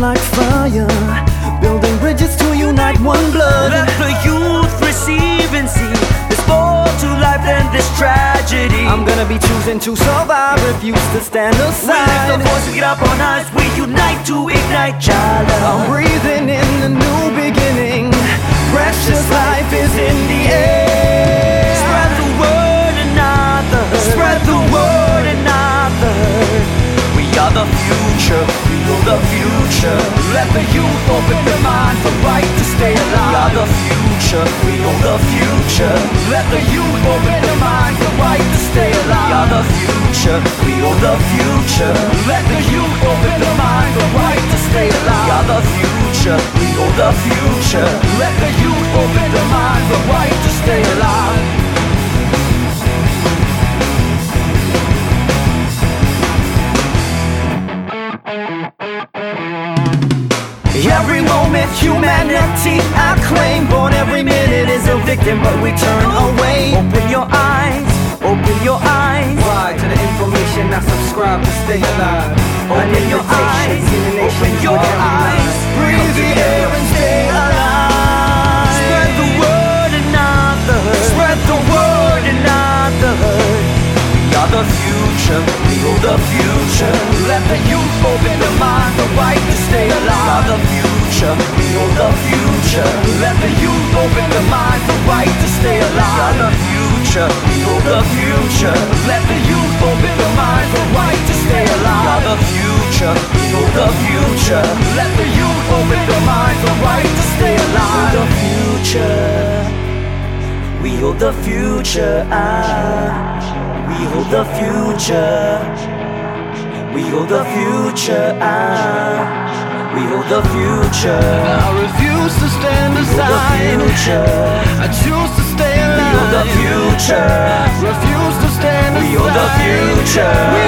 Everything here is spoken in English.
like fire, building bridges to unite one blood. Let the youth receive and see this more to life than this tragedy. I'm gonna be choosing to survive, refuse to stand aside. We lift the voice, we get up on us, we unite to ignite child. I'm breathing in. Future. Let the youth open their mind for right to stay alive. We are the future. We are the future. Let the youth open their mind for right to stay alive. We are the future. We are the future. Let the youth open their mind for right to stay alive. We are the future. We are the future. Let the youth open their mind for right to stay alive. Every moment humanity I claim. Born every minute is a victim but we turn away. Open your eyes, open your eyes. Why to the information I subscribe to stay alive. Open your eyes, open your eyes. Breathe the air The right to stay alive. We are the future. We are the future. Let the youth open their mind. The right to stay alive. We are the future. We are the future. Let the youth open their mind. The right to stay alive. The future. We hold the future. Ah. We hold the future. We hold the future. Ah. We hold the future. I refuse to stand We hold the future. I choose to stay We hold the alive future. Refuse to stand aside. We hold the future. We have the